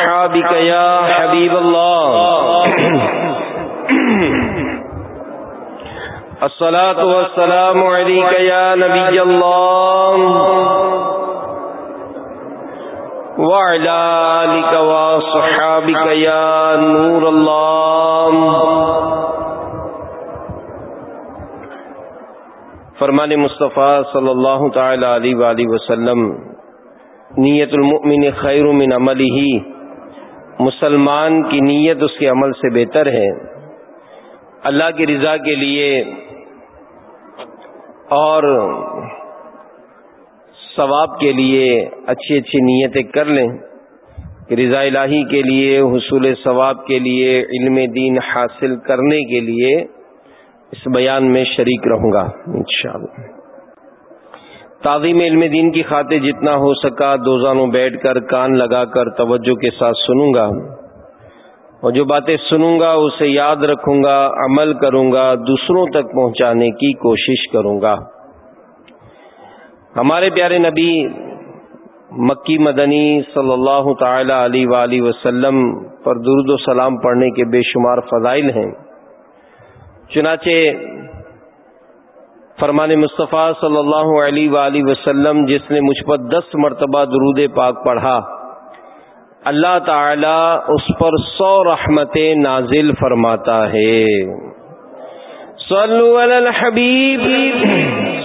وصحابك يا حبيب الله. الصلاة والسلام عليك يا نبي الله. وعلى آلك وصحابك يا نور الله. فرمان مصطفیٰ صلی اللہ تعالی علیہ وآلہ وسلم، نیت المؤمن خیر من عمل ہی مسلمان کی نیت اس کے عمل سے بہتر ہے۔ اللہ کی رضا کے لیے اور ثواب کے لیے اچھی اچھی نیتیں کر لیں۔ رضا الہی کے لیے، حصول ثواب کے لیے، علم دین حاصل کرنے کے لیے اس بیان میں شریک رہوں گا انشاءاللہ۔ تعظیم علم دین کی خاطر جتنا ہو سکا دو زانوں بیٹھ کر کان لگا کر توجہ کے ساتھ سنوں گا۔ اور جو باتیں سنوں گا، اسے یاد رکھوں گا، عمل کروں گا، دوسروں تک پہنچانے کی کوشش کروں گا۔ ہمارے پیارے نبی مکی مدنی صلی اللہ تعالی علیہ وآلہ وسلم پر درد و سلام پڑھنے کے بے شمار فضائل ہیں۔ چنانچہ فرمان مصطفیٰ صلی اللہ علیہ وآلہ وسلم، جس نے مجھ پر دس مرتبہ درود پاک پڑھا۔ اللہ تعالی اس پر سو رحمتیں نازل فرماتا ہے۔ صلو علی الحبیب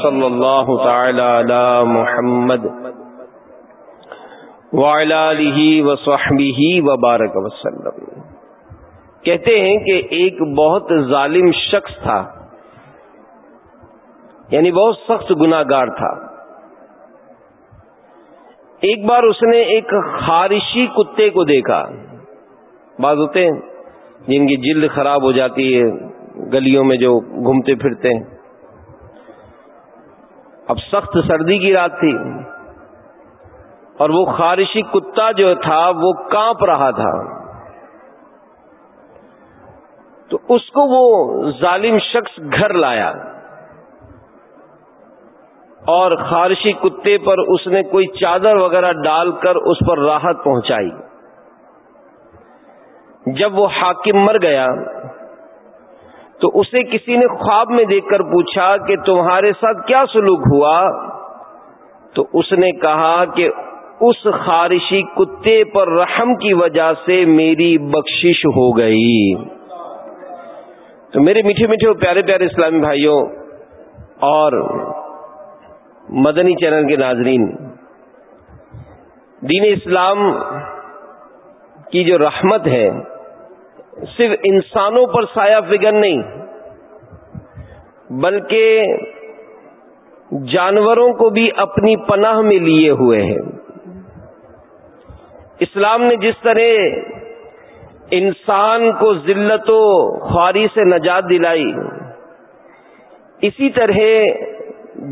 صلی اللہ تعالی علی محمد وعلی آلہ وصحبہ وبارک وسلم۔ کہتے ہیں کہ ایک بہت ظالم شخص تھا۔ یعنی بہت سخت گناگار تھا۔ ایک بار اس نے ایک خارشی کتے کو دیکھا۔ بعض ہوتے ہیں جن کی جلد خراب ہو جاتی ہے، گلیوں میں جو گھومتے پھرتے ہیں۔ اب سخت سردی کی رات تھی اور وہ خارشی کتا جو تھا، وہ کانپ رہا تھا۔ تو اس کو وہ ظالم شخص گھر لایا۔ اور خارشی کتے پر اس نے کوئی چادر وغیرہ ڈال کر اس پر راحت پہنچائی۔ جب وہ حاکم مر گیا، تو اسے کسی نے خواب میں دیکھ کر پوچھا کہ تمہارے ساتھ کیا سلوک ہوا؟ تو اس نے کہا کہ اس خارشی کتے پر رحم کی وجہ سے میری بخشش ہو گئی۔ تو میرے میٹھے میٹھے پیارے پیارے اسلامی بھائیوں، اور مدنی چینل کے ناظرین، دین اسلام کی جو رحمت ہے، صرف انسانوں پر سایہ فگر نہیں، بلکہ جانوروں کو بھی اپنی پناہ میں لیے ہوئے ہیں۔ اسلام نے جس طرح انسان کو ذلت و خواری سے نجات دلائی، اسی طرح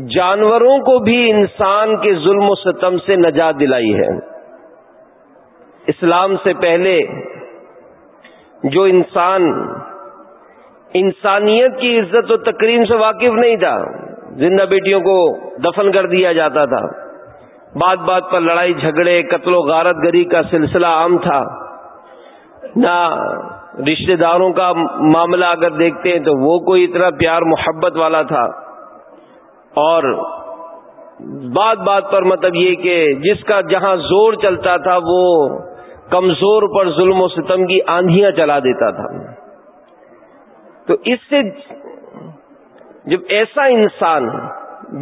جانوروں کو بھی انسان کے ظلم و ستم سے نجات دلائی ہے۔ اسلام سے پہلے جو انسان انسانیت کی عزت و تقریم سے واقف نہیں تھا، زندہ بیٹیوں کو دفن کر دیا جاتا تھا۔ بات بات پر لڑائی، جھگڑے، قتل و غارت گری کا سلسلہ عام تھا۔ نہ رشتہ داروں کا معاملہ اگر دیکھتے ہیں تو وہ کوئی اتنا پیار، محبت والا تھا۔ اور بات بات پر مطلب یہ کہ جس کا جہاں زور چلتا تھا وہ کمزور پر ظلم و ستم کی آندیاں چلا دیتا تھا۔ تو اس سے جب ایسا انسان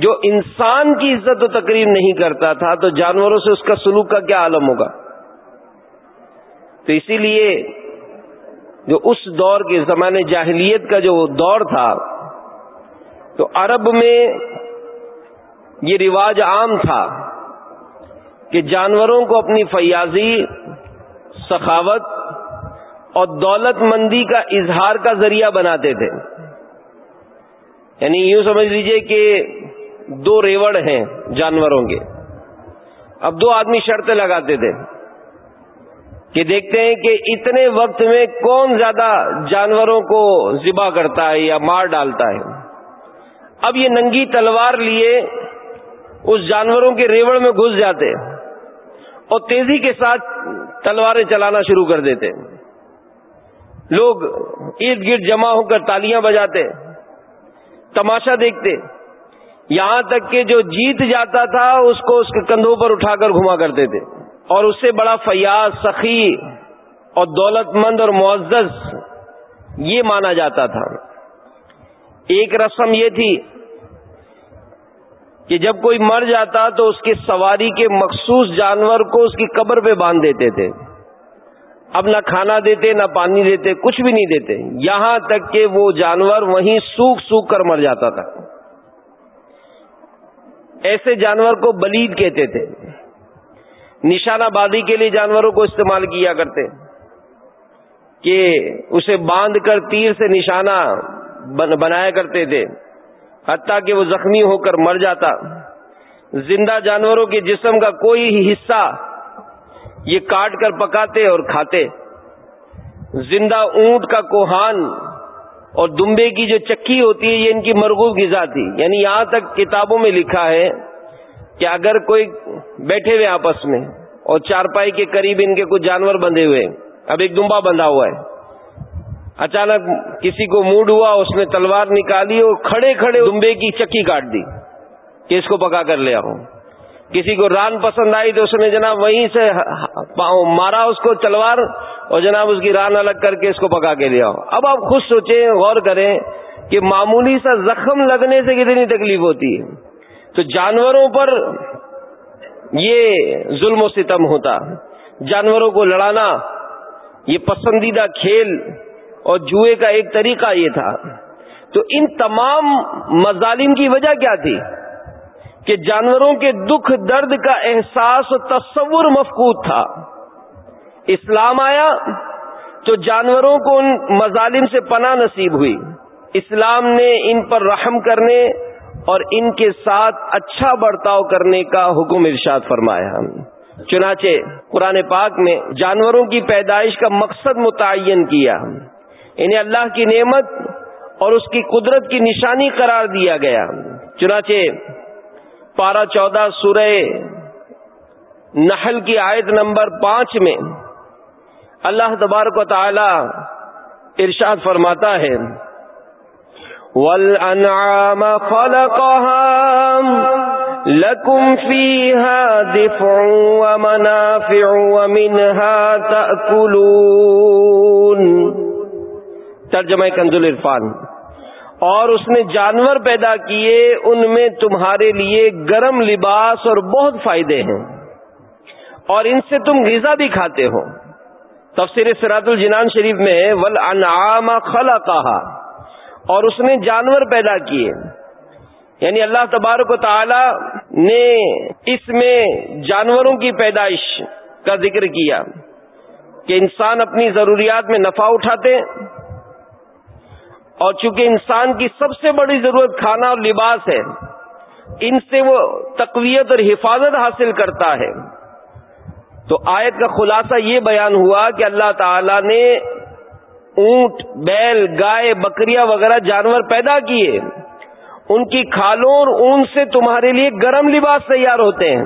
جو انسان کی عزت و تقریب نہیں کرتا تھا تو جانوروں سے اس کا سلوک کا کیا عالم ہوگا؟ تو اسی لیے جو اس دور کے زمانے جاہلیت کا جو دور تھا، تو عرب میں یہ رواج عام تھا کہ جانوروں کو اپنی فیاضی، سخاوت اور دولت مندی کا اظہار کا ذریعہ بناتے تھے۔ یعنی یوں سمجھ لیجیے کہ دو ریوڑ ہیں جانوروں کے۔ اب دو آدمی شرطیں لگاتے تھے کہ دیکھتے ہیں کہ اتنے وقت میں کون زیادہ جانوروں کو ذبح کرتا ہے یا مار ڈالتا ہے۔ اب یہ ننگی تلوار لیے اس جانوروں کے ریوڑ میں گھس جاتے اور تیزی کے ساتھ تلواریں چلانا شروع کر دیتے۔ لوگ ارد گرد جمع ہو کر تالیاں بجاتے، تماشا دیکھتے۔ یہاں تک کہ جو جیت جاتا تھا، اس کو اس کے کندھوں پر اٹھا کر گھما کرتے تھے اور اس سے بڑا فیاض، سخی اور دولت مند اور معزز یہ مانا جاتا تھا۔ ایک رسم یہ تھی کہ جب کوئی مر جاتا تو اس کے سواری کے مخصوص جانور کو اس کی قبر پہ باندھ دیتے تھے۔ اب نہ کھانا دیتے، نہ پانی دیتے، کچھ بھی نہیں دیتے۔ یہاں تک کہ وہ جانور وہیں سوکھ سوکھ کر مر جاتا تھا۔ ایسے جانور کو بلید کہتے تھے۔ نشانہ بازی کے لیے جانوروں کو استعمال کیا کرتے۔ کہ اسے باندھ کر تیر سے نشانہ بنایا کرتے تھے۔ حتیٰ کہ وہ زخمی ہو کر مر جاتا۔ زندہ جانوروں کے جسم کا کوئی حصہ یہ کاٹ کر پکاتے اور کھاتے۔ زندہ اونٹ کا کوہان اور دمبے کی جو چکی ہوتی ہے، یہ ان کی مرغوب غذا تھی۔ یعنی یہاں تک کتابوں میں لکھا ہے کہ اگر کوئی بیٹھے ہوئے آپس میں اور چارپائی کے قریب ان کے کچھ جانور بندھے ہوئے، اب ایک دمبا بندھا ہوا ہے۔ اچانک کسی کو موڈ ہوا، اس نے تلوار نکالی اور کھڑے کھڑے دمبے کی چکی کاٹ دی کہ اس کو پکا کر لے آؤں۔ کسی کو ران پسند آئی تو اس نے جناب وہیں سے مارا اس کو تلوار اور جناب اس کی ران الگ کر کے اس کو پکا کے لے آؤ اب آپ خود سوچیں، غور کریں کہ معمولی سا زخم لگنے سے کتنی تکلیف ہوتی ہے۔ تو جانوروں پر یہ ظلم و ستم ہوتا۔ جانوروں کو لڑانا، یہ پسندیدہ کھیل اور جوئے کا ایک طریقہ یہ تھا۔ تو ان تمام مظالم کی وجہ کیا تھی؟ کہ جانوروں کے دکھ درد کا احساس و تصور مفقود تھا۔ اسلام آیا تو جانوروں کو ان مظالم سے پناہ نصیب ہوئی۔ اسلام نے ان پر رحم کرنے اور ان کے ساتھ اچھا برتاؤ کرنے کا حکم ارشاد فرمایا۔ چنانچہ قرآن پاک میں جانوروں کی پیدائش کا مقصد متعین کیا۔ انہیں اللہ کی نعمت اور اس کی قدرت کی نشانی قرار دیا گیا۔ چنانچہ پارہ چودہ سورہ نحل کی آیت نمبر پانچ میں اللہ تبارک و تعالی ارشاد فرماتا ہے، وَالْأَنْعَامَ خَلَقَهَا، لَكُمْ فِيهَا دِفْعٌ وَمَنَافِعُ وَمِنْهَا تَأْكُلُونَ۔ ترجمہ کنزل عرفان۔ اور اس نے جانور پیدا کیے، ان میں تمہارے لیے گرم لباس اور بہت فائدے ہیں۔ اور ان سے تم غذا بھی کھاتے ہو۔ تفسیر سرات الجنان شریف میں ول انعام خلا اور اس نے جانور پیدا کیے۔ یعنی اللہ تبارک و تعالی نے اس میں جانوروں کی پیدائش کا ذکر کیا کہ انسان اپنی ضروریات میں نفع اٹھاتے اور چونکہ انسان کی سب سے بڑی ضرورت کھانا اور لباس ہے، ان سے وہ تقویت اور حفاظت حاصل کرتا ہے۔ تو آیت کا خلاصہ یہ بیان ہوا کہ اللہ تعالی نے اونٹ، بیل، گائے، بکریاں وغیرہ جانور پیدا کیے۔ ان کی کھالوں اور اون سے تمہارے لیے گرم لباس تیار ہوتے ہیں۔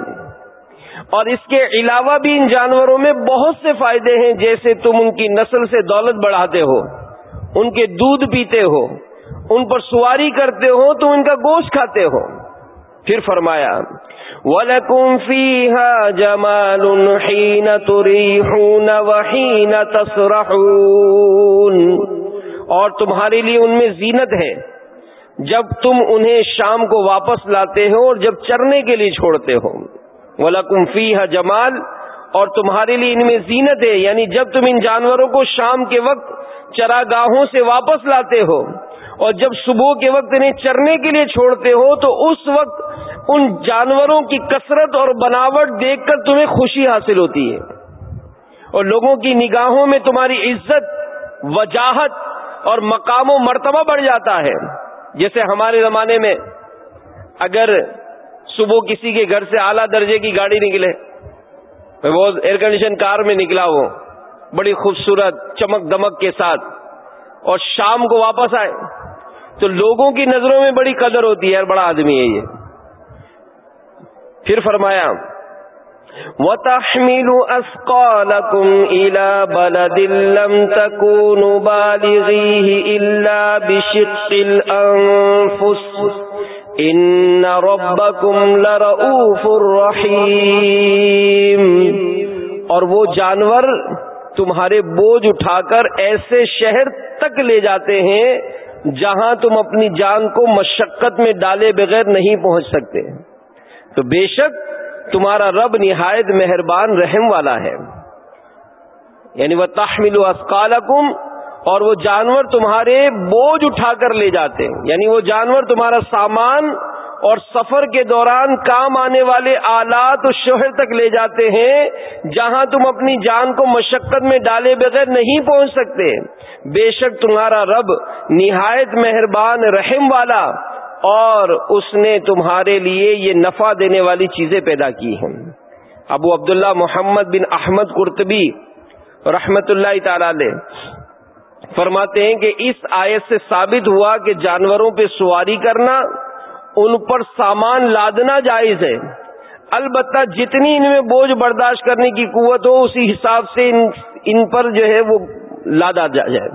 اور اس کے علاوہ بھی ان جانوروں میں بہت سے فائدے ہیں، جیسے تم ان کی نسل سے دولت بڑھاتے ہو۔ ان کے دودھ پیتے ہو، ان پر سواری کرتے ہو تو ان کا گوشت کھاتے ہو۔ پھر فرمایا، وَلَكُمْ فِيهَا جَمَالٌ حِينَ تُرِيحُونَ وَحِينَ تَسْرَحُونَ۔ اور تمہارے لیے ان میں زینت ہے۔ جب تم انہیں شام کو واپس لاتے ہو اور جب چرنے کے لیے چھوڑتے ہو۔ وَلَكُمْ فِيهَا جمال اور تمہارے لیے ان میں زینت ہے یعنی جب تم ان جانوروں کو شام کے وقت چراگاہوں سے واپس لاتے ہو اور جب صبح کے وقت انہیں چرنے کے لیے چھوڑتے ہو، تو اس وقت ان جانوروں کی کثرت اور بناوٹ دیکھ کر تمہیں خوشی حاصل ہوتی ہے۔ اور لوگوں کی نگاہوں میں تمہاری عزت، وجاہت اور مقام و مرتبہ بڑھ جاتا ہے۔ جیسے ہمارے زمانے میں اگر صبح کسی کے گھر سے اعلیٰ درجے کی گاڑی نکلے میں وہ ایئر کنڈیشن کار میں نکلا وہ. بڑی خوبصورت چمک دمک کے ساتھ. اور شام کو واپس آئے. تو لوگوں کی نظروں میں بڑی قدر ہوتی ہے. بڑا آدمی ہے یہ. پھر فرمایا، وَتَحْمِلُ أَثْقَالَكُمْ إِلَى بَلَدٍ لَمْ تَكُونُوا بَالِغِيهِ إِلَّا بِشِقِّ الْأَنفُسِ. إِنَّ رَبَّكُمْ لَرَؤُوفٌ رَحِيمٌ اور وہ جانور تمہارے بوجھ اٹھا کر ایسے شہر تک لے جاتے ہیں جہاں تم اپنی جان کو مشقت میں ڈالے بغیر نہیں پہنچ سکتے۔ تو بے شک تمہارا رب نہایت مہربان رحم والا ہے۔ یعنی وہ تحمل اسکالکم اور وہ جانور تمہارے بوجھ اٹھا کر لے جاتے ہیں۔ یعنی وہ جانور تمہارا سامان اور سفر کے دوران کام آنے والے آلات و شہر تک لے جاتے ہیں، جہاں تم اپنی جان کو مشقت میں ڈالے بغیر نہیں پہنچ سکتے۔ بے شک تمہارا رب نہایت مہربان، رحم والا، اور اس نے تمہارے لیے یہ نفع دینے والی چیزیں پیدا کی ہیں۔ ابو عبداللہ محمد بن احمد قرطبی رحمت اللہ تعالی فرماتے ہیں کہ اس آیت سے ثابت ہوا کہ جانوروں پہ سواری کرنا، ان پر سامان لادنا جائز ہے۔ البتہ جتنی ان میں بوجھ برداشت کرنے کی قوت ہو، اسی حساب سے ان ان پر جو ہے وہ لادا جائے۔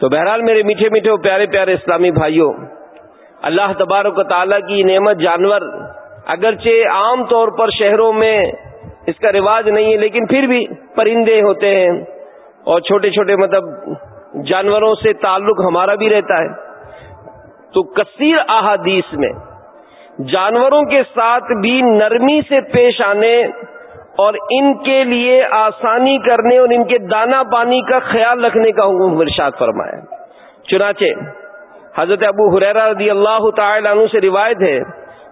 تو بہرحال میرے میٹھے میٹھے اور پیارے پیارے اسلامی بھائیوں، اللہ تبارک و تعالیٰ کی نعمت جانور اگرچہ عام طور پر شہروں میں اس کا رواج نہیں ہے، لیکن پھر بھی پرندے ہوتے ہیں اور چھوٹے چھوٹے مطلب جانوروں سے تعلق ہمارا بھی رہتا ہے۔ تو کثیر احادیث میں جانوروں کے ساتھ بھی نرمی سے پیش آنے اور ان کے لیے آسانی کرنے اور ان کے دانا پانی کا خیال رکھنے کا حکم ارشاد فرمایا۔ چنانچہ حضرت ابو حریرہ رضی اللہ تعالی عنہ سے روایت ہے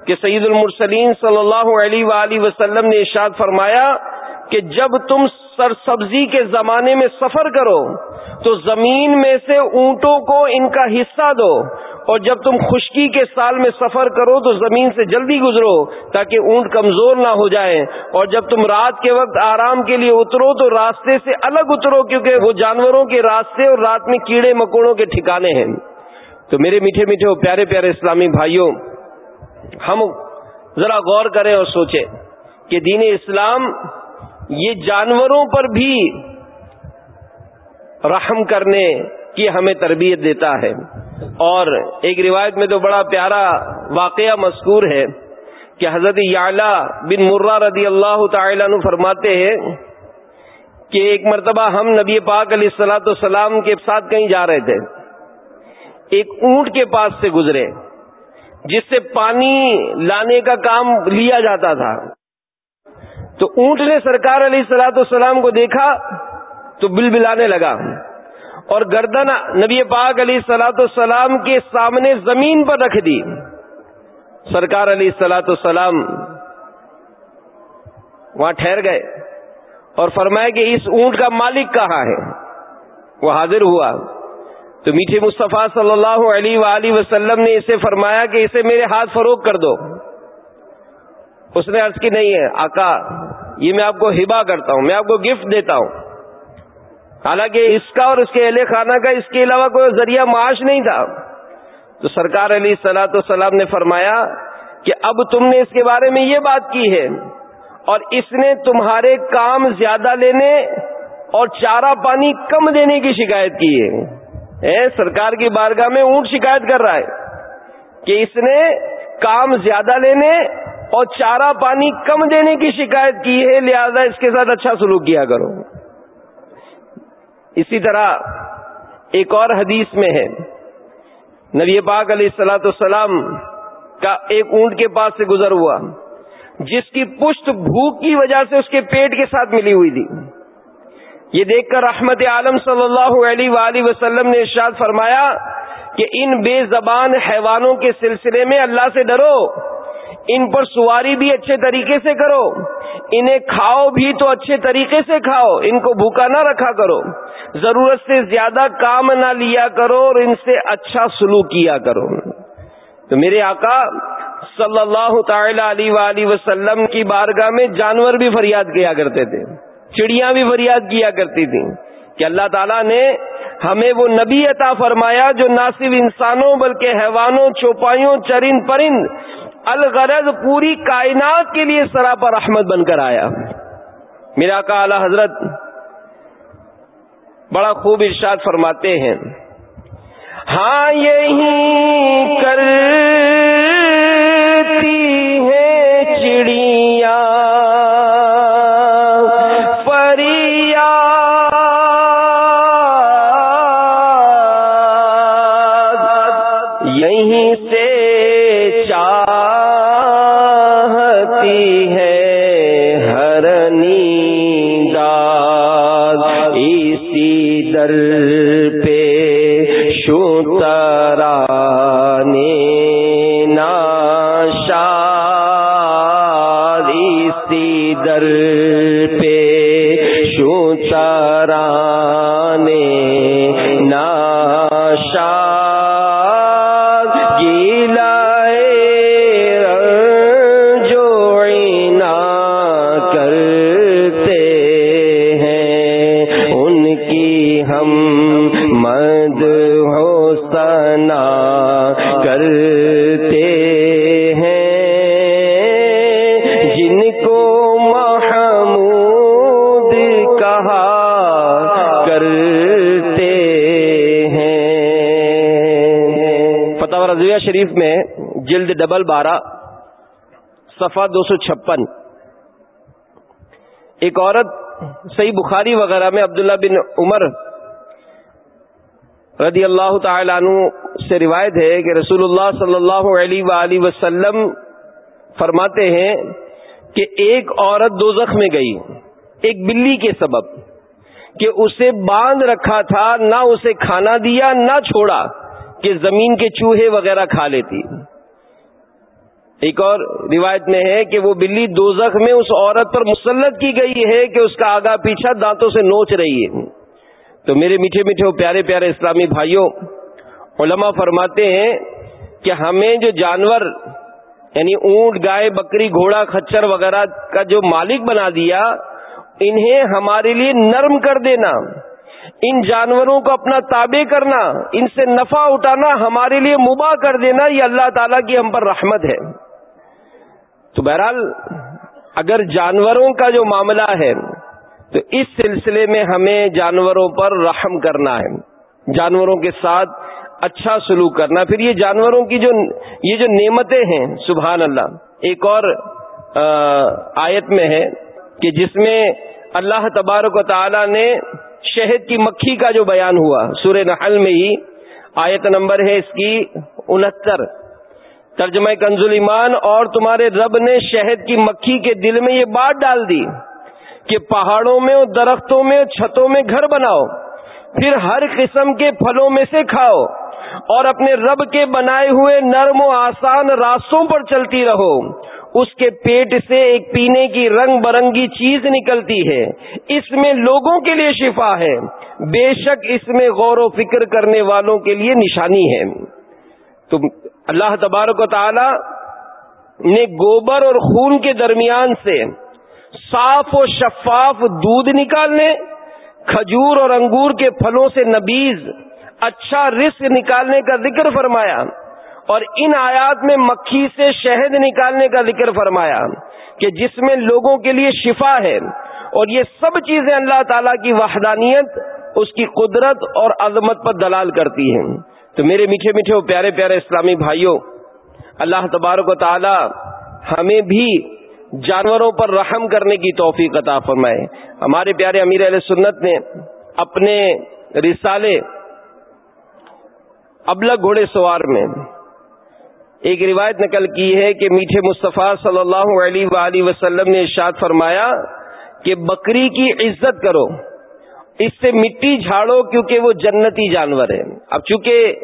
کہ سعید المرسلین صلی اللہ علیہ وآلہ وسلم نے ارشاد فرمایا کہ جب تم سر سبزی کے زمانے میں سفر کرو، تو زمین میں سے اونٹوں کو ان کا حصہ دو، اور جب تم خشکی کے سال میں سفر کرو، تو زمین سے جلدی گزرو تاکہ اونٹ کمزور نہ ہو جائیں۔ اور جب تم رات کے وقت آرام کے لیے اترو، تو راستے سے الگ اترو، کیونکہ وہ جانوروں کے راستے اور رات میں کیڑے مکوڑوں کے ٹھکانے ہیں۔ تو میرے میٹھے میٹھے پیارے پیارے اسلامی بھائیوں، ہم ذرا غور کریں اور سوچیں کہ دین اسلام یہ جانوروں پر بھی رحم کرنے کی ہمیں تربیت دیتا ہے۔ اور ایک روایت میں تو بڑا پیارا واقعہ مذکور ہے کہ حضرت یعلا بن مرہ رضی اللہ تعالی عنہ فرماتے ہیں کہ ایک مرتبہ ہم نبی پاک علیہ السلاۃ السلام کے ساتھ کہیں جا رہے تھے۔ ایک اونٹ کے پاس سے گزرے، جس سے پانی لانے کا کام لیا جاتا تھا۔ تو اونٹ نے سرکار علیہ السلاۃ السلام کو دیکھا تو بل بلانے لگا اور گردن نبی پاک علیہ سلاۃ السلام کے سامنے زمین پر رکھ دی۔ سرکار علیہ سلاۃ السلام وہاں ٹھہر گئے اور فرمایا کہ اس اونٹ کا مالک کہاں ہے؟ وہ حاضر ہوا۔ تو میٹھے مصطفیٰ صلی اللہ علیہ وآلہ وسلم نے اسے فرمایا کہ اسے میرے ہاتھ فروغ کر دو۔ اس نے عرض کی، نہیں ہے، آقا یہ میں آپ کو ہبا کرتا ہوں، میں آپ کو گفٹ دیتا ہوں۔ حالانکہ اس کا اور اس کے اہل خانہ کا اس کے علاوہ کوئی ذریعہ معاش نہیں تھا۔ تو سرکار علی سلاۃ والسلام نے فرمایا کہ اب تم نے اس کے بارے میں یہ بات کی ہے اور اس نے تمہارے کام زیادہ لینے اور چارہ پانی کم دینے کی شکایت کی ہے۔ سرکار کی بارگاہ میں اونٹ شکایت کر رہا ہے کہ اس نے کام زیادہ لینے اور چارہ پانی کم دینے کی شکایت کی ہے، لہذا اس کے ساتھ اچھا سلوک کیا کرو۔ اسی طرح ایک اور حدیث میں ہے۔ نبی پاک علیہ السلاۃ السلام کا ایک اونٹ کے پاس سے گزر ہوا، جس کی پشت بھوک کی وجہ سے اس کے پیٹ کے ساتھ ملی ہوئی تھی۔ یہ دیکھ کر رحمت عالم صلی اللہ علیہ وآلہ وسلم نے ارشاد فرمایا کہ ان بے زبان حیوانوں کے سلسلے میں اللہ سے ڈرو۔ ان پر سواری بھی اچھے طریقے سے کرو۔ انہیں کھاؤ بھی تو اچھے طریقے سے کھاؤ۔ ان کو بھوکا نہ رکھا کرو۔ ضرورت سے زیادہ کام نہ لیا کرو اور ان سے اچھا سلوک کیا کرو۔ تو میرے آقا، صلی اللہ تعالی علیہ وسلم کی بارگاہ میں جانور بھی فریاد کیا کرتے تھے۔ چڑیاں بھی فریاد کیا کرتی تھیں۔ کہ اللہ تعالیٰ نے ہمیں وہ نبی عطا فرمایا جو نہ صرف انسانوں بلکہ حیوانوں، چوپایوں، چرند، پرند الغرض پوری کائنات کے لیے سراپا رحمت بن کر آیا۔ میرا کا اعلی حضرت بڑا خوب ارشاد فرماتے ہیں۔ ہاں یہی کر تارا شریف میں جلد ڈبل بارہ صفا دو سو چھپن۔ ایک عورت صحیح بخاری وغیرہ میں عبداللہ بن عمر رضی اللہ تعالی عنہ سے روایت ہے کہ رسول اللہ صلی اللہ علیہ وآلہ وسلم فرماتے ہیں کہ ایک عورت دو زخ میں گئی، ایک بلی کے سبب کہ اسے باندھ رکھا تھا، نہ اسے کھانا دیا، نہ چھوڑا۔ کہ زمین کے چوہے وغیرہ کھا لیتی۔ ایک اور روایت میں ہے کہ وہ بلی دو میں اس عورت پر مسلط کی گئی ہے کہ اس کا آگا پیچھا دانتوں سے نوچ رہی ہے۔ تو میرے میٹھے میٹھے پیارے پیارے اسلامی بھائیوں، علماء فرماتے ہیں کہ ہمیں جو جانور یعنی اونٹ، گائے، بکری، گھوڑا کچر وغیرہ کا جو مالک بنا دیا، انہیں ہمارے لیے نرم کر دینا۔ ان جانوروں کو اپنا تابع کرنا، ان سے نفع اٹھانا ہمارے لیے مباح کر دینا، یہ اللہ تعالیٰ کی ہم پر رحمت ہے۔ تو بہرحال، اگر جانوروں کا جو معاملہ ہے، تو اس سلسلے میں ہمیں جانوروں پر رحم کرنا ہے۔ جانوروں کے ساتھ اچھا سلوک کرنا۔ پھر یہ جانوروں کی جو، یہ جو نعمتیں ہیں، سبحان اللہ۔ ایک اور آیت میں ہے کہ جس میں اللہ تبارک و تعالی نے شہد کی مکھی کا جو بیان ہوا، سورہ نحل میں ہی، آیت نمبر ہے اس کی انہتر۔ ترجمہ کنزل ایمان، اور تمہارے رب نے شہد کی مکھی کے دل میں یہ بات ڈال دی کہ پہاڑوں میں اور درختوں میں اور چھتوں میں گھر بناؤ، پھر ہر قسم کے پھلوں میں سے کھاؤ، اور اپنے رب کے بنائے ہوئے نرم و آسان راستوں پر چلتی رہو۔ اس کے پیٹ سے ایک پینے کی رنگ برنگی چیز نکلتی ہے۔ اس میں لوگوں کے لیے شفا ہے۔ بے شک اس میں غور و فکر کرنے والوں کے لیے نشانی ہے۔ تو اللہ تبارک و تعالی نے گوبر اور خون کے درمیان سے صاف و شفاف دودھ نکالنے، کھجور اور انگور کے پھلوں سے نبیز اچھا رزق نکالنے کا ذکر فرمایا۔ اور ان آیات میں مکھی سے شہد نکالنے کا ذکر فرمایا کہ جس میں لوگوں کے لیے شفا ہے اور یہ سب چیزیں اللہ تعالی کی وحدانیت، اس کی قدرت اور عظمت پر دلال کرتی ہیں۔ تو میرے میٹھے میٹھے پیارے پیارے اسلامی بھائیوں، اللہ تبارک و تعالی ہمیں بھی جانوروں پر رحم کرنے کی توفیق عطا فرمائے۔ ہمارے پیارے امیر علیہ سنت نے اپنے رسالے ابلک گھوڑے سوار میں ایک روایت نقل کی ہے کہ میٹھے مصطفیٰ صلی اللہ علیہ وآلہ وسلم نے ارشاد فرمایا کہ بکری کی عزت کرو، اس سے مٹی جھاڑو کیونکہ وہ جنتی جانور ہے۔ اب چونکہ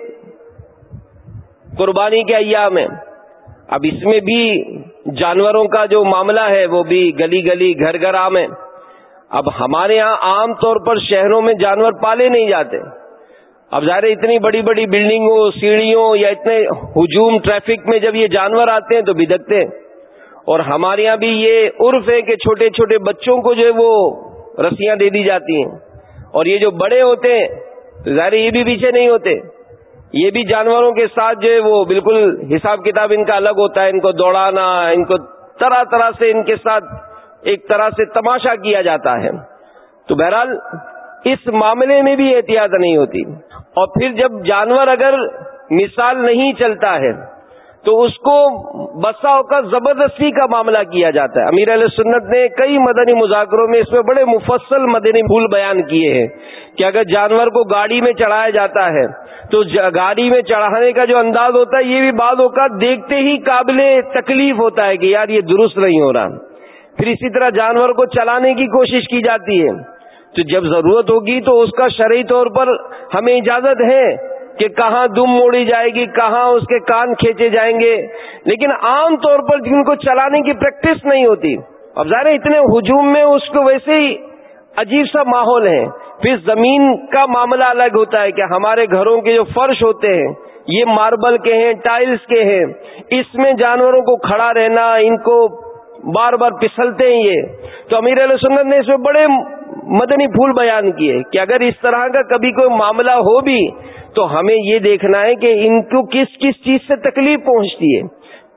قربانی کے ایام میں اب اس میں بھی جانوروں کا جو معاملہ ہے وہ بھی گلی گلی، گھر گھر عام ہے اب ہمارے یہاں عام طور پر شہروں میں جانور پالے نہیں جاتے۔ اب ظاہر اتنی بڑی بڑی بلڈنگوں سیڑھیوں یا اتنے ہجوم ٹریفک میں جب یہ جانور آتے ہیں تو بدکتے ہیں۔ اور ہمارے یہاں بھی یہ عرف ہے کہ چھوٹے چھوٹے بچوں کو جو ہے وہ رسیاں دے دی جاتی ہیں۔ اور یہ جو بڑے ہوتے ہیں، تو ظاہر یہ بھی پیچھے نہیں ہوتے۔ یہ بھی جانوروں کے ساتھ جو ہے وہ بالکل حساب کتاب ان کا الگ ہوتا ہے، ان کو دوڑانا، ان کو طرح طرح سے ان کے ساتھ ایک طرح سے تماشا کیا جاتا ہے۔ تو بہرحال اس معاملے میں بھی احتیاط نہیں ہوتی۔ اور پھر جب جانور اگر مثال نہیں چلتا ہے، تو اس کو بسا کا زبردستی کا معاملہ کیا جاتا ہے۔ امیر علیہ سنت نے کئی مدنی مذاکروں میں اس میں بڑے مفصل مدنی پھول بیان کیے ہیں کہ اگر جانور کو گاڑی میں چڑھایا جاتا ہے، تو گاڑی میں چڑھانے کا جو انداز ہوتا ہے، یہ بھی بعض اوقات دیکھتے ہی قابل تکلیف ہوتا ہے کہ یار یہ درست نہیں ہو رہا۔ پھر اسی طرح جانور کو چلانے کی کوشش کی جاتی ہے۔ تو جب ضرورت ہوگی تو اس کا شرعی طور پر ہمیں اجازت ہے کہ کہاں دم موڑی جائے گی، کہاں اس کے کان کھینچے جائیں گے۔ لیکن عام طور پر جن کو چلانے کی پریکٹس نہیں ہوتی، اب ظاہر اتنے ہجوم میں اس کو ویسے ہی عجیب سا ماحول ہے۔ پھر زمین کا معاملہ الگ ہوتا ہے کہ ہمارے گھروں کے جو فرش ہوتے ہیں، یہ ماربل کے ہیں، ٹائلز کے ہیں۔ اس میں جانوروں کو کھڑا رہنا، ان کو بار بار پسلتے ہیں یہ۔ تو امیر علیہ سنت نے اس میں بڑے مدنی پھول بیان کیے کہ اگر اس طرح کا کبھی کوئی معاملہ ہو بھی تو ہمیں یہ دیکھنا ہے کہ ان کو کس کس چیز سے تکلیف پہنچتی ہے۔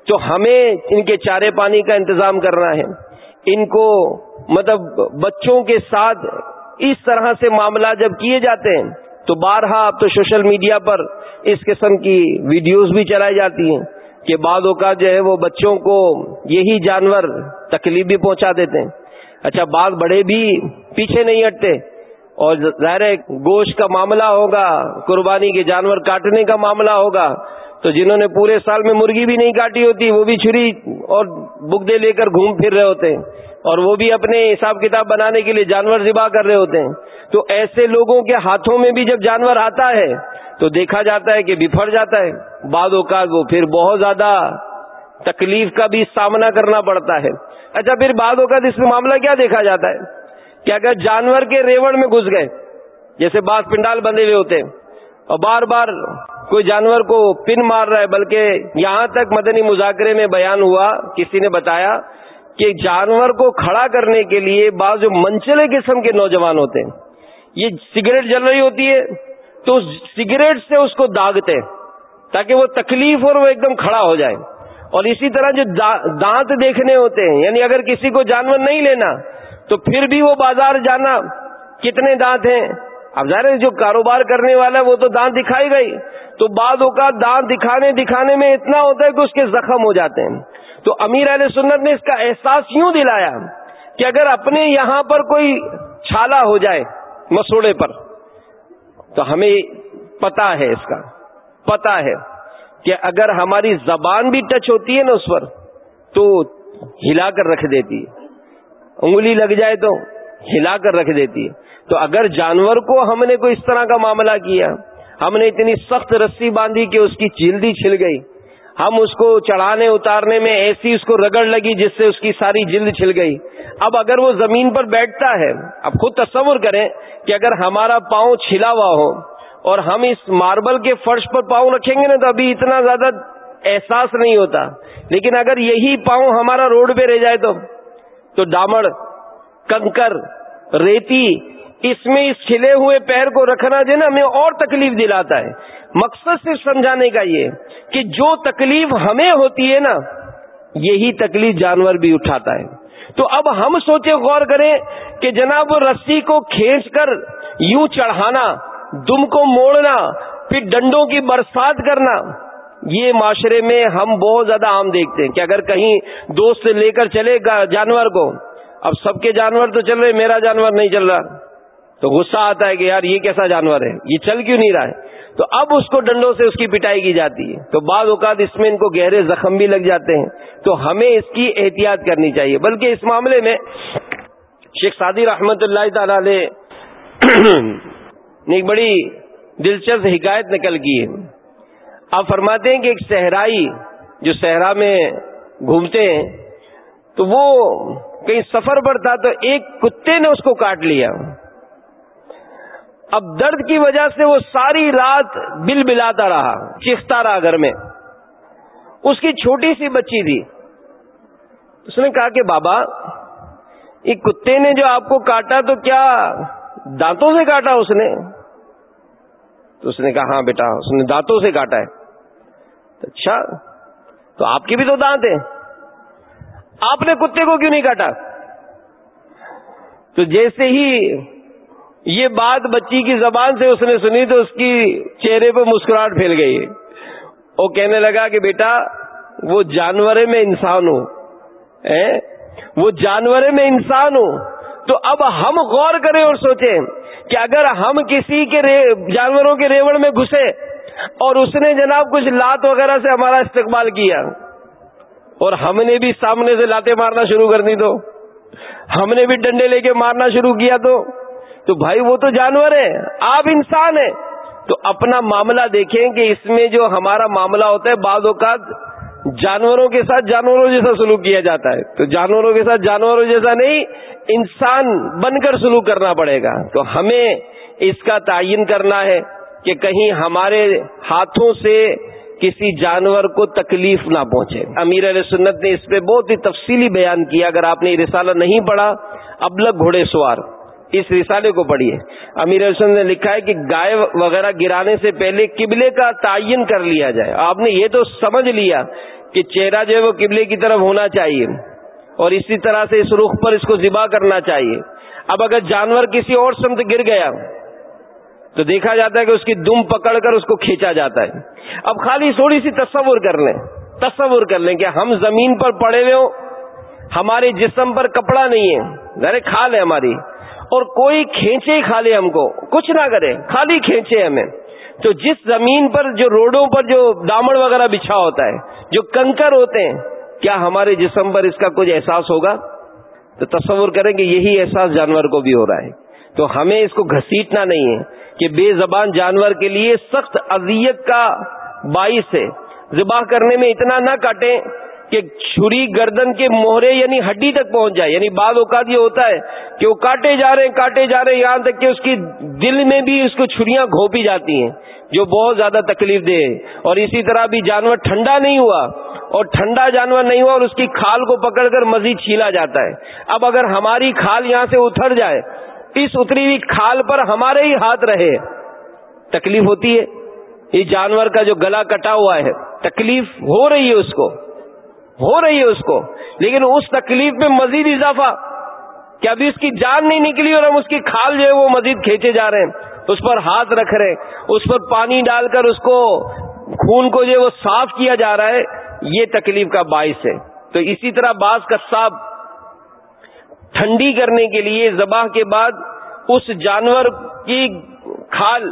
تو ہمیں ان کے چارے پانی کا انتظام کرنا ہے۔ ان کو مطلب بچوں کے ساتھ اس طرح سے معاملہ جب کیے جاتے ہیں تو بارہا اب تو سوشل میڈیا پر اس قسم کی ویڈیوز بھی چلائی جاتی ہیں کہ بعد اوقات جو ہے وہ بچوں کو یہی جانور تکلیف بھی پہنچا دیتے ہیں۔ اچھا بعض بڑے بھی پیچھے نہیں ہٹتے۔ اور ظاہر گوشت کا معاملہ ہوگا، قربانی کے جانور کاٹنے کا معاملہ ہوگا۔ تو جنہوں نے پورے سال میں مرغی بھی نہیں کاٹی ہوتی، وہ بھی چھری اور بگدے لے کر گھوم پھر رہے ہوتے۔ ہیں اور وہ بھی اپنے حساب کتاب بنانے کے لیے جانور ذبح کر رہے ہوتے۔ ہیں تو ایسے لوگوں کے ہاتھوں میں بھی جب جانور آتا ہے، تو دیکھا جاتا ہے کہ بفر جاتا ہے۔ بعد اوقات وہ پھر بہت زیادہ تکلیف کا بھی سامنا کرنا پڑتا ہے۔ اچھا پھر بعد اوقات اس میں معاملہ کیا دیکھا جاتا ہے؟ کہ اگر جانور کے ریوڑ میں گھس گئے، جیسے بعض پنڈال بندے ہوئے ہوتے ہیں، اور بار بار کوئی جانور کو پن مار رہا ہے، بلکہ یہاں تک مدنی مذاکرے میں بیان ہوا، کسی نے بتایا کہ جانور کو کھڑا کرنے کے لیے بعض جو منچلے قسم کے نوجوان ہوتے ہیں۔ یہ سگریٹ جل رہی ہوتی ہے، تو سگریٹ سے اس کو داغتے تاکہ وہ تکلیف اور وہ ایک دم کھڑا ہو جائے۔ اور اسی طرح جو دانت دیکھنے ہوتے ہیں یعنی اگر کسی کو جانور نہیں لینا، تو پھر بھی وہ بازار جانا کتنے دانت ہیں؟ اب ظاہر جو کاروبار کرنے والا ہے، وہ تو دانت دکھائی گئی۔ تو بعد اوقات دانت دکھانے دکھانے میں اتنا ہوتا ہے کہ اس کے زخم ہو جاتے ہیں۔ تو امیر علیہ سنت نے اس کا احساس یوں دلایا کہ اگر اپنے یہاں پر کوئی چھالا ہو جائے مسوڑے پر، تو ہمیں پتا ہے اس کا۔ پتا ہے۔ کہ اگر ہماری زبان بھی ٹچ ہوتی ہے نا اس پر، تو ہلا کر رکھ دیتی ہے۔ انگلی لگ جائے تو ہلا کر رکھ دیتی ہے۔ تو اگر جانور کو ہم نے کوئی اس طرح کا معاملہ کیا، ہم نے اتنی سخت رسی باندھی کہ اس کی چیلدی چھل گئی، ہم اس کو چڑھانے اتارنے میں ایسی اس کو رگڑ لگی جس سے اس کی ساری جلد چھل گئی۔ اب اگر وہ زمین پر بیٹھتا ہے، اب خود تصور کریں کہ اگر ہمارا پاؤں چھلا ہوا ہو اور ہم اس ماربل کے فرش پر پاؤں رکھیں گے نا تو ابھی اتنا زیادہ احساس نہیں ہوتا۔ لیکن اگر یہی پاؤں ہمارا روڈ پہ رہ جائے تو تو ڈامڑ کنکر، ریتی، اس میں اس کھلے ہوئے پیر کو رکھنا جو نا ہمیں اور تکلیف دلاتا ہے۔ مقصد صرف سمجھانے کا یہ کہ جو تکلیف ہمیں ہوتی ہے نا، یہی تکلیف جانور بھی اٹھاتا ہے۔ تو اب ہم سوچے غور کریں کہ جناب رسی کو کھینچ کر یوں چڑھانا دم کو موڑنا، پھر ڈنڈوں کی برسات کرنا، یہ معاشرے میں ہم بہت زیادہ عام دیکھتے ہیں کہ اگر کہیں دوست لے کر چلے گا جانور کو، اب سب کے جانور تو چل رہے میرا جانور نہیں چل رہا۔ تو غصہ آتا ہے کہ یار یہ کیسا جانور ہے، یہ چل کیوں نہیں رہا ہے؟ تو اب اس کو ڈنڈوں سے اس کی پٹائی کی جاتی ہے۔ تو بعض اوقات اس میں ان کو گہرے زخم بھی لگ جاتے ہیں۔ تو ہمیں اس کی احتیاط کرنی چاہیے۔ بلکہ اس معاملے میں شیخ سعدی رحمت اللہ تعالی ایک بڑی دلچسپ حکایت نکل کی ہے۔ آپ فرماتے ہیں کہ ایک صحرائی جو صحرا میں گھومتے ہیں، تو وہ کہیں سفر پر تھا تو ایک کتے نے اس کو کاٹ لیا۔ اب درد کی وجہ سے وہ ساری رات بل بلاتا رہا، چیختا رہا گھر میں۔ اس کی چھوٹی سی بچی تھی۔ اس نے کہا کہ بابا، ایک کتے نے جو آپ کو کاٹا تو کیا دانتوں سے کاٹا اس نے۔ تو اس نے کہا ہاں بیٹا، اس نے دانتوں سے کاٹا ہے۔ اچھا تو آپ کے بھی تو دانت ہیں۔ آپ نے کتے کو کیوں نہیں کاٹا؟ تو جیسے ہی یہ بات بچی کی زبان سے اس نے سنی، تو اس کی چہرے پہ مسکراہٹ پھیل گئی۔ وہ کہنے لگا کہ بیٹا، وہ جانور میں انسان ہوں۔ وہ جانور میں انسان ہوں۔ تو اب ہم غور کریں اور سوچیں کہ اگر ہم کسی کے جانوروں کے ریوڑ میں گھسے اور اس نے جناب کچھ لات وغیرہ سے ہمارا استقبال کیا اور ہم نے بھی سامنے سے لاتے مارنا شروع کر دی تو، ہم نے بھی ڈنڈے لے کے مارنا شروع کیا تو تو بھائی وہ تو جانور ہے آپ انسان ہیں۔ تو اپنا معاملہ دیکھیں کہ اس میں جو ہمارا معاملہ ہوتا ہے، بعض اوقات جانوروں کے ساتھ جانوروں جیسا سلوک کیا جاتا ہے۔ تو جانوروں کے ساتھ جانوروں جیسا نہیں، انسان بن کر سلوک کرنا پڑے گا۔ تو ہمیں اس کا تعین کرنا ہے کہ کہیں ہمارے ہاتھوں سے کسی جانور کو تکلیف نہ پہنچے۔ امیر علیہ سنت نے اس پہ بہت ہی تفصیلی بیان کیا۔ اگر آپ نے یہ رسالہ نہیں پڑھا ابلک گھوڑے سوار۔ اس رسالے کو پڑھیے۔ امیر علیہ سنت نے لکھا ہے کہ گائے وغیرہ گرانے سے پہلے قبلے کا تعین کر لیا جائے۔ آپ نے یہ تو سمجھ لیا کہ چہرہ جو ہے وہ قبلے کی طرف ہونا چاہیے اور اسی طرح سے اس رخ پر اس کو ذبح کرنا چاہیے۔ اب اگر جانور کسی اور سمت گر گیا تو دیکھا جاتا ہے کہ اس کی دم پکڑ کر اس کو کھینچا جاتا ہے۔ اب خالی تھوڑی سی تصور کر لیں۔ تصور کر لیں کہ ہم زمین پر پڑے ہوئے ہو ہمارے جسم پر کپڑا نہیں ہے ارے کھا لے ہماری۔ اور کوئی کھینچے ہی ہم کو، کچھ نہ کرے، خالی کھینچے ہمیں۔ تو جس زمین پر، جو روڈوں پر جو دامڑ وغیرہ بچھا ہوتا ہے، جو کنکر ہوتے ہیں، کیا ہمارے جسم پر اس کا کچھ احساس ہوگا؟ تو تصور کریں کہ یہی احساس جانور کو بھی ہو رہا ہے۔ تو ہمیں اس کو گھسیٹنا نہیں ہے کہ بے زبان جانور کے لیے سخت اذیت کا باعث ہے۔ ذبح کرنے میں اتنا نہ کاٹیں کہ چھری گردن کے موہرے یعنی ہڈی تک پہنچ جائے۔ یعنی بعض اوقات یہ ہوتا ہے کہ وہ کاٹے جا رہے ہیں، کاٹے جا رہے ہیں، یہاں تک کہ اس کی دل میں بھی اس کو چھریاں گھوپی جاتی ہیں، جو بہت زیادہ تکلیف دے اور اسی طرح بھی جانور ٹھنڈا نہیں ہوا، اور ٹھنڈا جانور نہیں ہوا اور اس کی کھال کو پکڑ کر مزید چھیلا جاتا ہے۔ اب اگر ہماری کھال یہاں سے اتر جائے، اس اتری ہوئی کھال پر ہمارے ہی ہاتھ رہے، تکلیف ہوتی ہے۔ یہ جانور کا جو گلا کٹا ہوا ہے، تکلیف ہو رہی ہے اس کو۔ ہو رہی ہے اس کو۔ لیکن اس تکلیف میں مزید اضافہ کہ ابھی اس کی جان نہیں نکلی اور ہم اس کی کھال جو ہے وہ مزید کھینچے جا رہے ہیں۔ اس پر ہاتھ رکھ رہے ہیں۔ اس پر پانی ڈال کر اس کو خون کو جو ہے وہ صاف کیا جا رہا ہے، یہ تکلیف کا باعث ہے۔ تو اسی طرح بعض کا ٹھنڈی کرنے کے لیے ذبح کے بعد اس جانور کی کھال،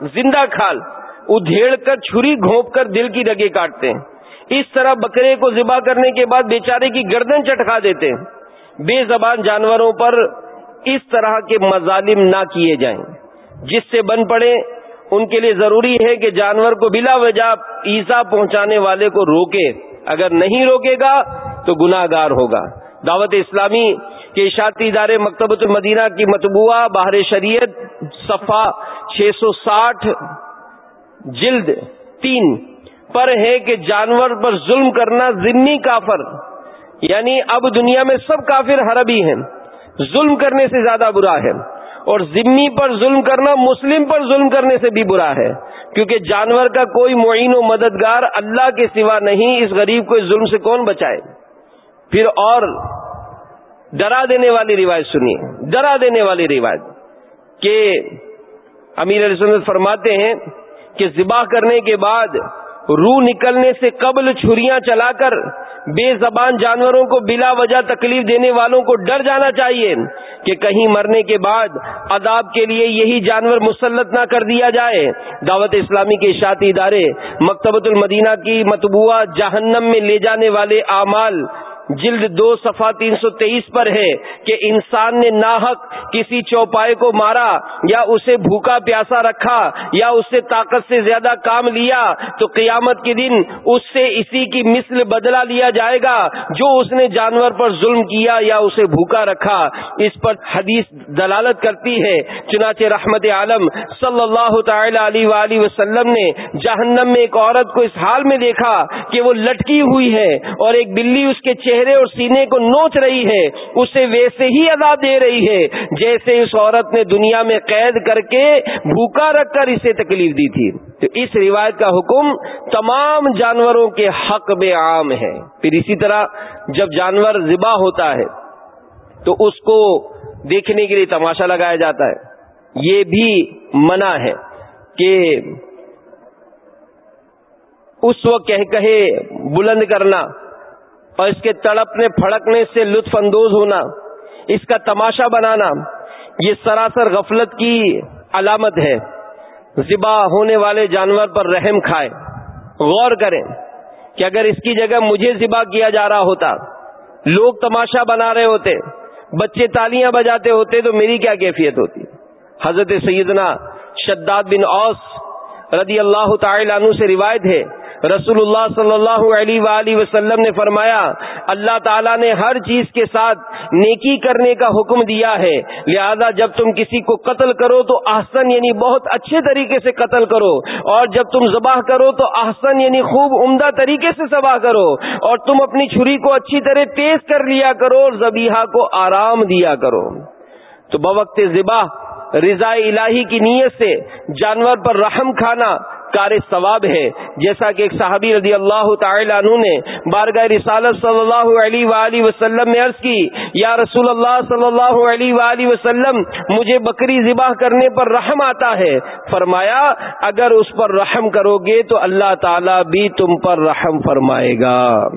زندہ کھال، ادھیڑ کر، چھری گھونپ کر دل کی رگے کاٹتے ہیں۔ اس طرح بکرے کو ذبح کرنے کے بعد بیچارے کی گردن چٹکا دیتے ہیں۔ بے زبان جانوروں پر اس طرح کے مظالم نہ کیے جائیں۔ جس سے بن پڑے، ان کے لیے ضروری ہے کہ جانور کو بلا وجہ ایزا پہنچانے والے کو روکے۔ اگر نہیں روکے گا، تو گناہ گار ہوگا۔ دعوت اسلامی کے اشاعتی ادارے مکتبۃ المدینہ کی متبوعہ باہر شریعت صفحہ چھ سو ساٹھ، جلد تین۔ پر ہے کہ جانور پر ظلم کرنا ضمنی کافر یعنی اب دنیا میں سب کافر حربی ہیں۔ ظلم کرنے سے زیادہ برا ہے۔ اور ذمی پر ظلم کرنا مسلم پر ظلم کرنے سے بھی برا ہے۔ کیونکہ جانور کا کوئی معین و مددگار اللہ کے سوا نہیں، اس غریب کو اس ظلم سے کون بچائے؟ پھر اور ڈرا دینے والی روایت سنیے۔ ڈرا دینے والی روایت کہ امیر علیہ فرماتے ہیں کہ ذبح کرنے کے بعد روح نکلنے سے قبل چھریاں چلا کر بے زبان جانوروں کو بلا وجہ تکلیف دینے والوں کو ڈر جانا چاہیے کہ کہیں مرنے کے بعد عذاب کے لیے یہی جانور مسلط نہ کر دیا جائے۔ دعوت اسلامی کے اشاعتی ادارے مکتبۃ المدینہ کی متبوعہ جہنم میں لے جانے والے اعمال جلد دو صفحہ تین سو تیئیس پر ہے کہ انسان نے ناحق کسی چوپائے کو مارا یا اسے بھوکا پیاسا رکھا یا اس سے طاقت سے زیادہ کام لیا تو قیامت کے دن اس سے اسی کی مثل بدلہ لیا جائے گا جو اس نے جانور پر ظلم کیا یا اسے بھوکا رکھا۔ اس پر حدیث دلالت کرتی ہے۔ چنانچہ رحمت عالم صلی اللہ تعالی علیہ وسلم نے جہنم میں ایک عورت کو اس حال میں دیکھا کہ وہ لٹکی ہوئی ہے اور ایک بلی اس کے چہرے اور سینے کو نوچ رہی ہے، اسے ویسے ہی ادا دے رہی ہے۔ جیسے اس عورت نے دنیا میں قید کر کے بھوکا رکھ کر اسے تکلیف دی تھی۔ تو اس روایت کا حکم تمام جانوروں کے حق میں عام ہے۔ پھر اسی طرح جب جانور ذبح ہوتا ہے، تو اس کو دیکھنے کے لیے تماشا لگایا جاتا ہے۔ یہ بھی منع ہے کہ اس وقت کہہ کہے بلند کرنا۔ اور اس کے تڑپنے پھڑکنے سے لطف اندوز ہونا، اس کا تماشا بنانا، یہ سراسر غفلت کی علامت ہے۔ ذبح ہونے والے جانور پر رحم کھائے۔ غور کریں کہ اگر اس کی جگہ مجھے ذبح کیا جا رہا ہوتا، لوگ تماشا بنا رہے ہوتے، بچے تالیاں بجاتے ہوتے تو میری کیا کیفیت ہوتی؟ حضرت سیدنا شداد بن اوس رضی اللہ تعالی عنہ سے روایت ہے رسول اللہ صلی اللہ علیہ وآلہ وسلم نے فرمایا، اللہ تعالیٰ نے ہر چیز کے ساتھ نیکی کرنے کا حکم دیا ہے۔ لہذا جب تم کسی کو قتل کرو تو احسن یعنی بہت اچھے طریقے سے قتل کرو۔ اور جب تم ذبح کرو تو احسن یعنی خوب عمدہ طریقے سے ذبح کرو۔ اور تم اپنی چھری کو اچھی طرح تیز کر لیا کرو اور زبیحہ کو آرام دیا کرو۔ تو بوقت ذبح، رضا الہی کی نیت سے جانور پر رحم کھانا کار ثواب ہے۔ جیسا کہ ایک صحابی رضی اللہ تعالی عنہ نے بارگاہ رسالت صلی اللہ علیہ وآلہ وسلم میں عرض کی، یا رسول اللہ صلی اللہ علیہ وآلہ وسلم، مجھے بکری ذبح کرنے پر رحم آتا ہے۔ فرمایا، اگر اس پر رحم کرو گے تو اللہ تعالی بھی تم پر رحم فرمائے گا۔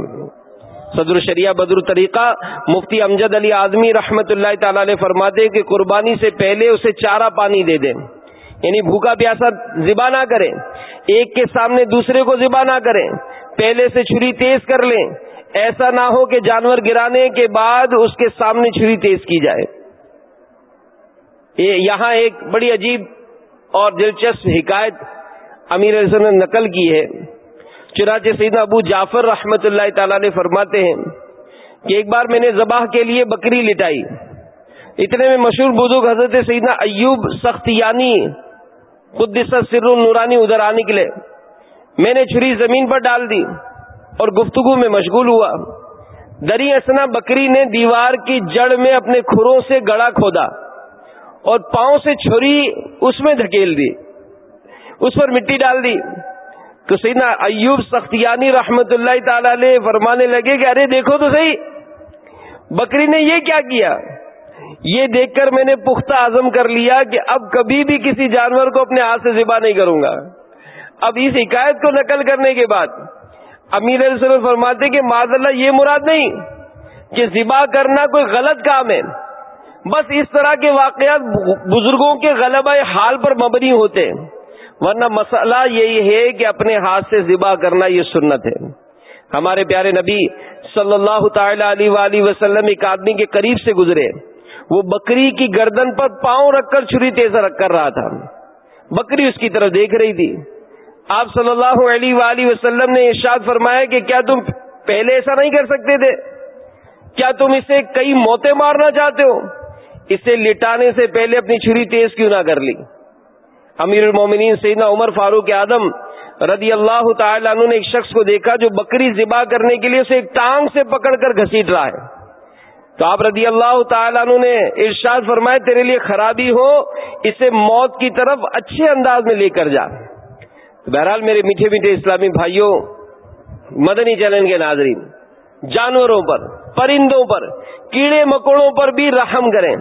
صدر شریعہ بدر طریقہ، مفتی امجد علی آدمی رحمت اللہ تعالی فرماتے کہ قربانی سے پہلے اسے چارہ پانی دے دیں۔ یعنی بھوکا پیاسا ذبا نہ کریں۔ ایک کے سامنے دوسرے کو ذبا نہ کریں۔ پہلے سے چھری تیز کر لیں۔ ایسا نہ ہو کہ جانور گرانے کے بعد اس کے سامنے چھری تیز کی جائے۔ یہاں ایک بڑی عجیب اور دلچسپ حکایت امیر نے نقل کی ہے۔ چنانچہ سیدنا ابو جعفر رحمت اللہ تعالی نے فرماتے ہیں کہ ایک بار میں نے ذبح کے لیے بکری لٹائی۔ اتنے میں مشہور بزرگ حضرت سیدنا ایوب سختیانی قدس سر نورانی ادھر آ نکلے میں نے چھری زمین پر ڈال دی اور گفتگو میں مشغول ہوا۔ دری اسنا بکری نے دیوار کی جڑ میں اپنے کھروں سے گڑا کھودا اور پاؤں سے چھری اس میں دھکیل دی۔ اس پر مٹی ڈال دی۔ تو سیدنا ایوب سختیانی رحمت اللہ تعالی علیہ فرمانے لگے کہ ارے دیکھو تو صحیح، بکری نے یہ کیا کیا؟ یہ دیکھ کر میں نے پختہ عزم کر لیا کہ اب کبھی بھی کسی جانور کو اپنے ہاتھ سے ذبح نہیں کروں گا۔ اب اس حکایت کو نقل کرنے کے بعد امیر علیہ فرماتے کہ معذ اللہ، یہ مراد نہیں کہ ذبح کرنا کوئی غلط کام ہے۔ بس اس طرح کے واقعات بزرگوں کے غلبہ حال پر مبنی ہوتے ورنہ مسئلہ یہی ہے کہ اپنے ہاتھ سے ذبح کرنا یہ سنت ہے۔ ہمارے پیارے نبی صلی اللہ تعالی علیہ وآلہ وسلم ایک آدمی کے قریب سے گزرے۔ وہ بکری کی گردن پر پاؤں رکھ کر چھری تیزا رکھ کر رہا تھا۔ بکری اس کی طرف دیکھ رہی تھی۔ آپ صلی اللہ علیہ وآلہ وسلم نے ارشاد فرمایا کہ کیا تم پہلے ایسا نہیں کر سکتے تھے؟ کیا تم اسے کئی موتیں مارنا چاہتے ہو؟ اسے لٹانے سے پہلے اپنی چھری تیز کیوں نہ کر لی؟ امیر المومنین سیدنا عمر فاروق اعظم رضی اللہ تعالیٰ عنہ نے ایک شخص کو دیکھا جو بکری ذبح کرنے کے لیے اسے ایک ٹانگ سے پکڑ کر گھسیٹ رہا ہے۔ تو آپ رضی اللہ تعالیٰ عنہ نے ارشاد فرمائے، تیرے لیے خرابی ہو، اسے موت کی طرف اچھے انداز میں لے کر جا۔ تو بہرحال میرے میٹھے میٹھے اسلامی بھائیوں، مدنی چلن کے ناظرین، جانوروں پر، پرندوں پر، کیڑے مکوڑوں پر بھی رحم کریں۔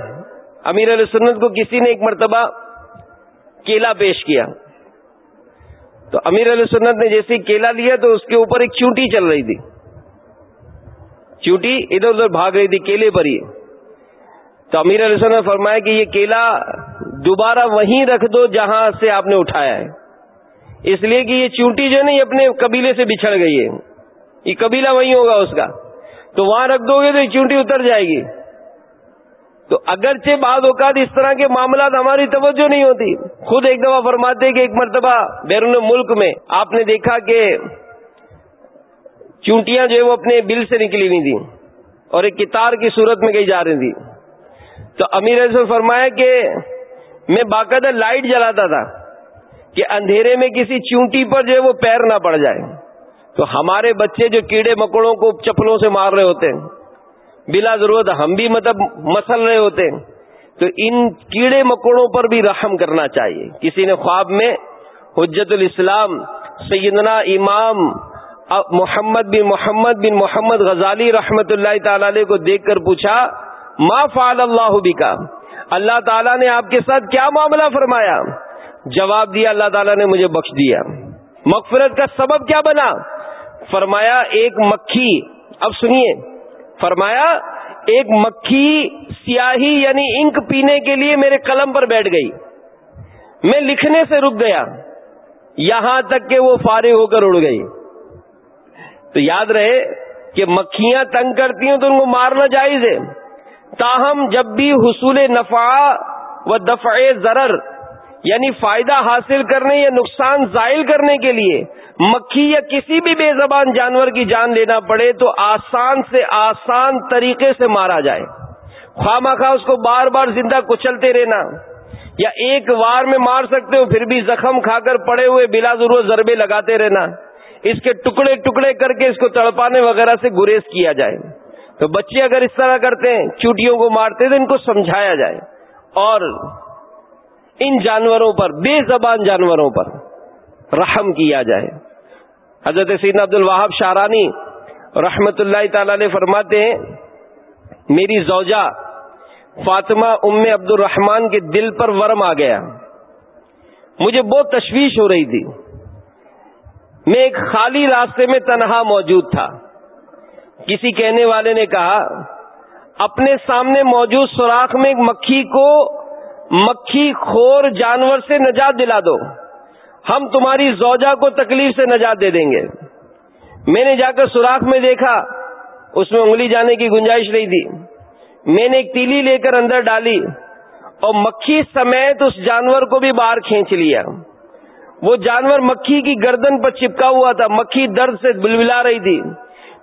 امیر علیہ سنت کو کسی نے ایک مرتبہ کیلا پیش کیا۔ تو امیر علیہ سنت نے جیسے کیلا لیا تو اس کے اوپر ایک چونٹی چل رہی تھی۔ چونٹی ادھر ادھر بھاگ رہی تھی، کیلے پر ہی۔ تو امیر علیہ نے فرمایا کہ یہ کیلا دوبارہ وہیں رکھ دو جہاں سے آپ نے اٹھایا ہے۔ اس لیے کہ یہ چونٹی جو ہے نا، یہ اپنے قبیلے سے بچھڑ گئی ہے۔ یہ قبیلہ وہیں ہوگا اس کا۔ تو وہاں رکھ دو گے تو یہ چونٹی اتر جائے گی۔ تو اگرچہ بعض اوقات اس طرح کے معاملات ہماری توجہ نہیں ہوتی۔ خود ایک دفعہ فرماتے کہ ایک مرتبہ بیرون ملک میں آپ نے دیکھا کہ چونٹیاں جو ہے وہ اپنے بل سے نکلی ہوئی تھیں اور ایک کتار کی صورت میں کہیں جا رہی تھی تو امیر نے فرمایا کہ میں باقاعدہ لائٹ جلاتا تھا کہ اندھیرے میں کسی چونٹی پر جو ہے وہ پیر نہ پڑ جائے۔ تو ہمارے بچے جو کیڑے مکوڑوں کو چپلوں سے مار رہے ہوتے ہیں، بلا ضرورت ہم بھی مطلب مسل رہے ہوتے ہیں۔ تو ان کیڑے مکوڑوں پر بھی رحم کرنا چاہیے۔ کسی نے خواب میں حجت الاسلام، سیدنا امام محمد بن محمد بن محمد غزالی رحمت اللہ تعالی علیہ کو دیکھ کر پوچھا، ما فعل اللہ کا اللہ تعالیٰ نے آپ کے ساتھ کیا معاملہ فرمایا؟ جواب دیا، اللہ تعالیٰ نے مجھے بخش دیا۔ مغفرت کا سبب کیا بنا؟ فرمایا، ایک مکھی۔ اب سنیے۔ فرمایا، ایک مکھی سیاہی یعنی انک پینے کے لیے میرے قلم پر بیٹھ گئی۔ میں لکھنے سے رک گیا۔ یہاں تک کہ وہ فارغ ہو کر اڑ گئی۔ تو یاد رہے کہ مکھیاں تنگ کرتی ہیں تو ان کو مارنا جائز ہے۔ تاہم جب بھی حصول نفع و دفع ضرر یعنی فائدہ حاصل کرنے یا نقصان زائل کرنے کے لیے مکھی یا کسی بھی بے زبان جانور کی جان لینا پڑے تو آسان سے آسان طریقے سے مارا جائے۔ خواہ مخواہ اس کو بار بار زندہ کچلتے رہنا یا ایک وار میں مار سکتے ہو، پھر بھی زخم کھا کر پڑے ہوئے بلا ضرور ضربے لگاتے رہنا۔ اس کے ٹکڑے ٹکڑے کر کے اس کو تڑپانے وغیرہ سے گریز کیا جائے۔ تو بچے اگر اس طرح کرتے ہیں، چوٹیوں کو مارتے تو ان کو سمجھایا جائے۔ اور ان جانوروں پر، بے زبان جانوروں پر رحم کیا جائے۔ حضرت سین عبد الوہاب شارانی رحمت اللہ تعالی علیہ فرماتے ہیں، میری زوجہ فاطمہ ام عبد الرحمان کے دل پر ورم آ گیا۔ مجھے بہت تشویش ہو رہی تھی۔ میں ایک خالی راستے میں تنہا موجود تھا۔ کسی کہنے والے نے کہا، اپنے سامنے موجود سوراخ میں مکھی کو مکھی خور جانور سے نجات دلا دو۔ ہم تمہاری زوجہ کو تکلیف سے نجات دے دیں گے۔ میں نے جا کر سوراخ میں دیکھا، اس میں انگلی جانے کی گنجائش نہیں تھی۔ میں نے ایک تیلی لے کر اندر ڈالی اور مکھی سمیت اس جانور کو بھی باہر کھینچ لیا۔ وہ جانور مکھی کی گردن پر چپکا ہوا تھا، مکھی درد سے بلبلا رہی تھی۔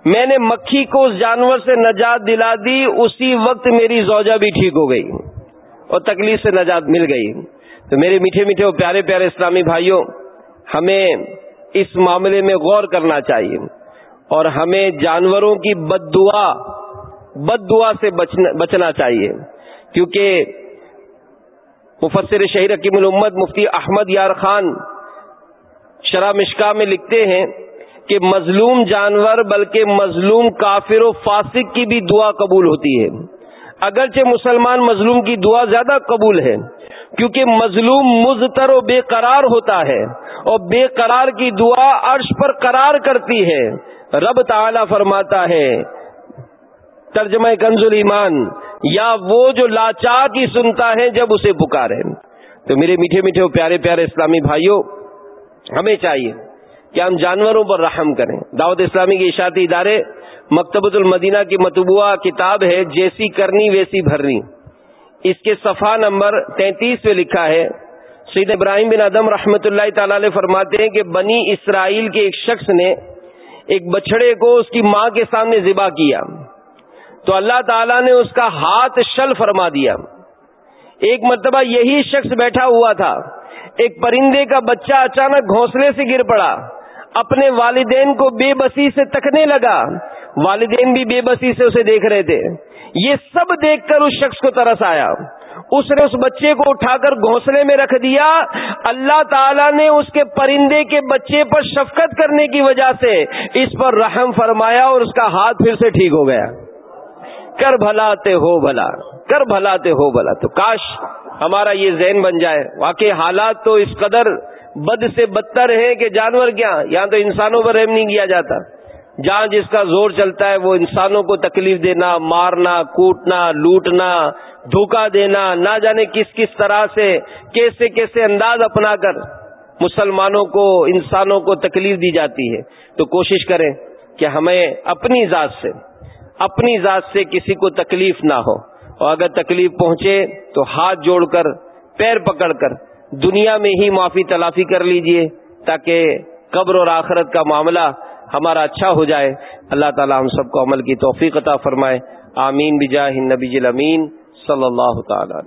میں نے مکھی کو اس جانور سے نجات دلا دی، اسی وقت میری زوجہ بھی ٹھیک ہو گئی اور تکلیف سے نجات مل گئی۔ تو میرے میٹھے میٹھے اور پیارے پیارے اسلامی بھائیوں، ہمیں اس معاملے میں غور کرنا چاہیے اور ہمیں جانوروں کی بد دعا بد دعا سے بچنا چاہیے۔ کیونکہ مفسر شہیر حکیم الامت مفتی احمد یار خان شرح مشکا میں لکھتے ہیں کہ مظلوم جانور بلکہ مظلوم کافر و فاسق کی بھی دعا قبول ہوتی ہے۔ اگرچہ مسلمان مظلوم کی دعا زیادہ قبول ہے، کیونکہ مظلوم مزتر و بے قرار ہوتا ہے اور بے قرار کی دعا عرش پر قرار کرتی ہے۔ رب تعالی فرماتا ہے، ترجمہ کنز ایمان یا وہ جو لاچار کی سنتا ہے جب اسے پکارے۔ تو میرے میٹھے میٹھے پیارے پیارے اسلامی بھائیوں ہمیں چاہیے کہ ہم جانوروں پر رحم کریں۔ دعوت اسلامی کے اشاعتی ادارے مکتبۃ المدینہ کی متبوعہ کتاب ہے جیسی کرنی ویسی بھرنی۔ اس کے صفحہ نمبر تینتیس پہ لکھا ہے، سید ابراہیم بن ادم رحمۃ اللہ تعالی علیہ فرماتے ہیں کہ بنی اسرائیل کے ایک شخص نے ایک بچڑے کو اس کی ماں کے سامنے ذبح کیا۔ تو اللہ تعالیٰ نے اس کا ہاتھ شل فرما دیا۔ ایک مرتبہ یہی شخص بیٹھا ہوا تھا۔ ایک پرندے کا بچہ اچانک گھونسلے سے گر پڑا۔ اپنے والدین کو بے بسی سے تکنے لگا۔ والدین بھی بے بسی سے اسے دیکھ رہے تھے۔ یہ سب دیکھ کر اس شخص کو ترس آیا۔ اس نے اس بچے کو اٹھا کر گھونسلے میں رکھ دیا۔ اللہ تعالیٰ نے اس کے پرندے کے بچے پر شفقت کرنے کی وجہ سے اس پر رحم فرمایا اور اس کا ہاتھ پھر سے ٹھیک ہو گیا۔ کر بھلاتے ہو بھلا۔ کر بھلاتے ہو بھلا تو کاش ہمارا یہ ذہن بن جائے۔ واقعی حالات تو اس قدر بد سے بدتر ہے کہ جانور کیا؟ یہاں تو انسانوں پر رحم نہیں کیا جاتا۔ جہاں جس کا زور چلتا ہے وہ انسانوں کو تکلیف دینا، مارنا، کوٹنا، لوٹنا، دھوکہ دینا، نہ جانے کس کس طرح سے، کیسے کیسے انداز اپنا کر مسلمانوں کو، انسانوں کو تکلیف دی جاتی ہے۔ تو کوشش کریں کہ ہمیں اپنی ذات سے، اپنی ذات سے کسی کو تکلیف نہ ہو۔ اور اگر تکلیف پہنچے تو ہاتھ جوڑ کر، پیر پکڑ کر دنیا میں ہی معافی تلافی کر لیجیے تاکہ قبر اور آخرت کا معاملہ ہمارا اچھا ہو جائے۔ اللہ تعالی ہم سب کو عمل کی توفیق عطا فرمائے۔ آمین بجاہ النبی امین صلی اللہ تعالی